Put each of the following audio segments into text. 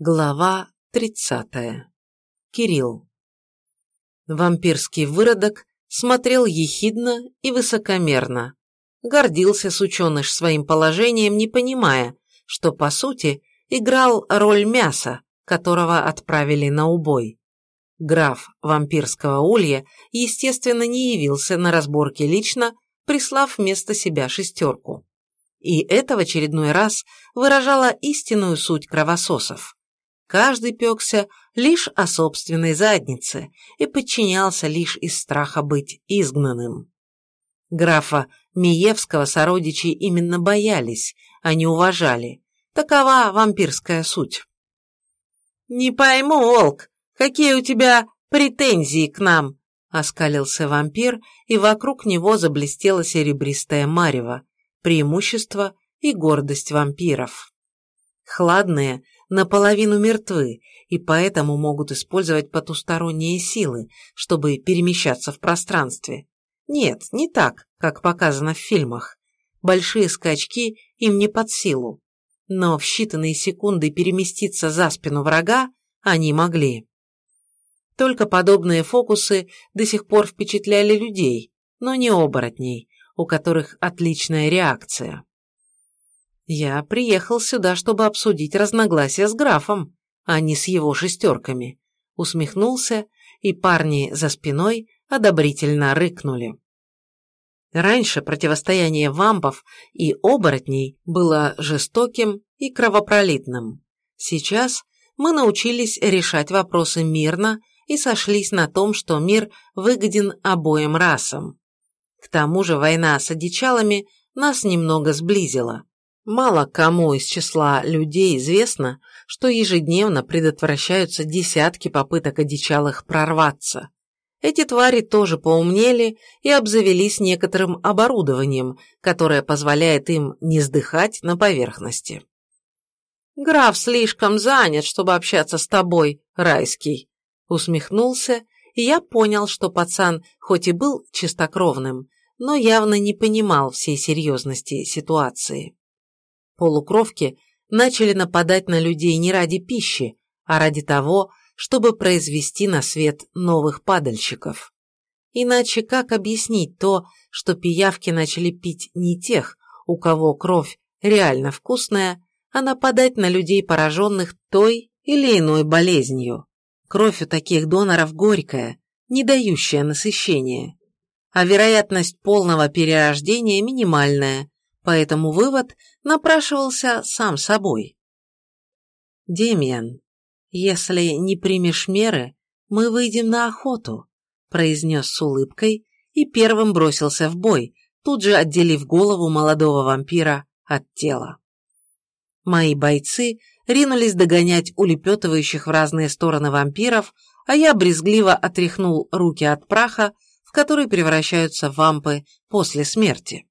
Глава 30. Кирилл. Вампирский выродок смотрел ехидно и высокомерно. Гордился сученыш своим положением, не понимая, что, по сути, играл роль мяса, которого отправили на убой. Граф вампирского улья, естественно, не явился на разборке лично, прислав вместо себя шестерку. И это в очередной раз выражало истинную суть кровососов. Каждый пекся лишь о собственной заднице и подчинялся лишь из страха быть изгнанным. Графа Миевского сородичи именно боялись, а не уважали. Такова вампирская суть. «Не пойму, Волк, какие у тебя претензии к нам?» — оскалился вампир, и вокруг него заблестела серебристая марево, преимущество и гордость вампиров. Хладные, наполовину мертвы и поэтому могут использовать потусторонние силы, чтобы перемещаться в пространстве. Нет, не так, как показано в фильмах. Большие скачки им не под силу. Но в считанные секунды переместиться за спину врага они могли. Только подобные фокусы до сих пор впечатляли людей, но не оборотней, у которых отличная реакция. Я приехал сюда, чтобы обсудить разногласия с графом, а не с его шестерками. Усмехнулся, и парни за спиной одобрительно рыкнули. Раньше противостояние вампов и оборотней было жестоким и кровопролитным. Сейчас мы научились решать вопросы мирно и сошлись на том, что мир выгоден обоим расам. К тому же война с одичалами нас немного сблизила. Мало кому из числа людей известно, что ежедневно предотвращаются десятки попыток одичалых прорваться. Эти твари тоже поумнели и обзавелись некоторым оборудованием, которое позволяет им не сдыхать на поверхности. «Граф слишком занят, чтобы общаться с тобой, райский», усмехнулся, и я понял, что пацан хоть и был чистокровным, но явно не понимал всей серьезности ситуации. Полукровки начали нападать на людей не ради пищи, а ради того, чтобы произвести на свет новых падальщиков. Иначе как объяснить то, что пиявки начали пить не тех, у кого кровь реально вкусная, а нападать на людей, пораженных той или иной болезнью? Кровь у таких доноров горькая, не дающая насыщения. А вероятность полного перерождения минимальная, поэтому вывод напрашивался сам собой. «Демьян, если не примешь меры, мы выйдем на охоту», произнес с улыбкой и первым бросился в бой, тут же отделив голову молодого вампира от тела. Мои бойцы ринулись догонять улепетывающих в разные стороны вампиров, а я брезгливо отряхнул руки от праха, в который превращаются вампы после смерти.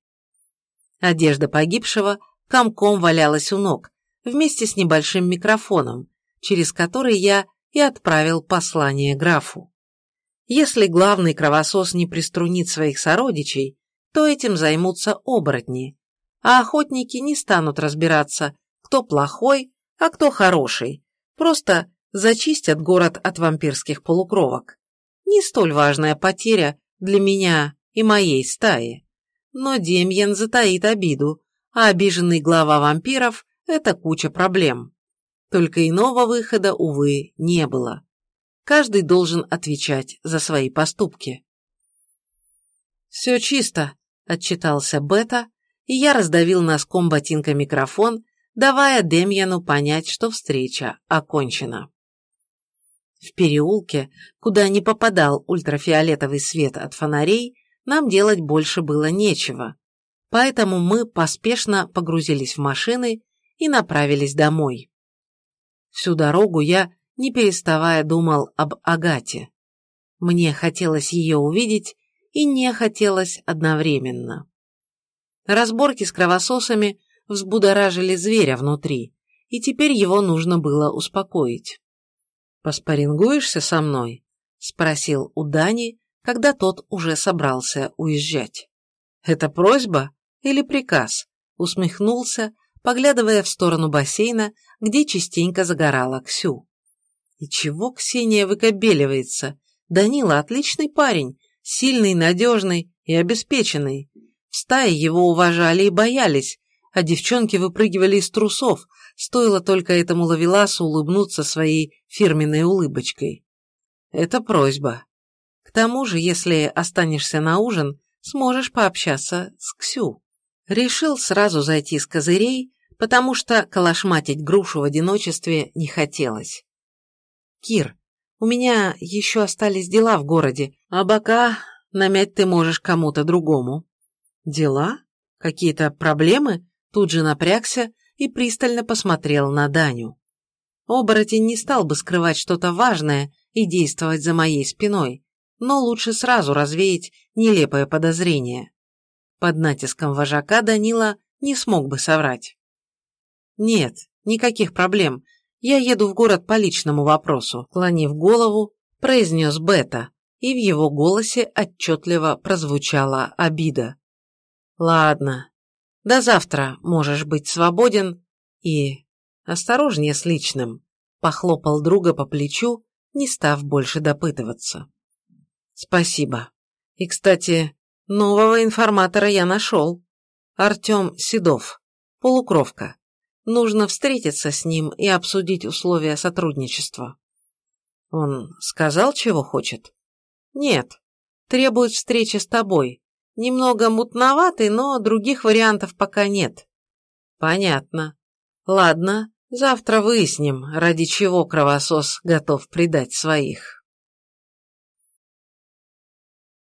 Одежда погибшего комком валялась у ног, вместе с небольшим микрофоном, через который я и отправил послание графу. Если главный кровосос не приструнит своих сородичей, то этим займутся оборотни, а охотники не станут разбираться, кто плохой, а кто хороший, просто зачистят город от вампирских полукровок. Не столь важная потеря для меня и моей стаи. Но Демьян затаит обиду, а обиженный глава вампиров – это куча проблем. Только иного выхода, увы, не было. Каждый должен отвечать за свои поступки. «Все чисто», – отчитался Бета, и я раздавил носком ботинка микрофон, давая Демьяну понять, что встреча окончена. В переулке, куда не попадал ультрафиолетовый свет от фонарей, нам делать больше было нечего, поэтому мы поспешно погрузились в машины и направились домой. Всю дорогу я, не переставая, думал об Агате. Мне хотелось ее увидеть и не хотелось одновременно. Разборки с кровососами взбудоражили зверя внутри, и теперь его нужно было успокоить. «Поспорингуешься со мной?» – спросил у Дани, когда тот уже собрался уезжать. «Это просьба или приказ?» усмехнулся, поглядывая в сторону бассейна, где частенько загорала Ксю. И чего Ксения выкобеливается? Данила отличный парень, сильный, надежный и обеспеченный. В стае его уважали и боялись, а девчонки выпрыгивали из трусов, стоило только этому ловеласу улыбнуться своей фирменной улыбочкой. Это просьба. Тому же, если останешься на ужин, сможешь пообщаться с Ксю. Решил сразу зайти с козырей, потому что калашматить грушу в одиночестве не хотелось. «Кир, у меня еще остались дела в городе, а бока намять ты можешь кому-то другому». «Дела? Какие-то проблемы?» Тут же напрягся и пристально посмотрел на Даню. Оборотень не стал бы скрывать что-то важное и действовать за моей спиной, но лучше сразу развеять нелепое подозрение. Под натиском вожака Данила не смог бы соврать. «Нет, никаких проблем. Я еду в город по личному вопросу», клонив голову, произнес Бета, и в его голосе отчетливо прозвучала обида. «Ладно, до завтра можешь быть свободен и... осторожнее с личным», похлопал друга по плечу, не став больше допытываться. «Спасибо. И, кстати, нового информатора я нашел. Артем Седов, полукровка. Нужно встретиться с ним и обсудить условия сотрудничества». «Он сказал, чего хочет?» «Нет. Требует встречи с тобой. Немного мутноватый, но других вариантов пока нет». «Понятно. Ладно, завтра выясним, ради чего кровосос готов предать своих».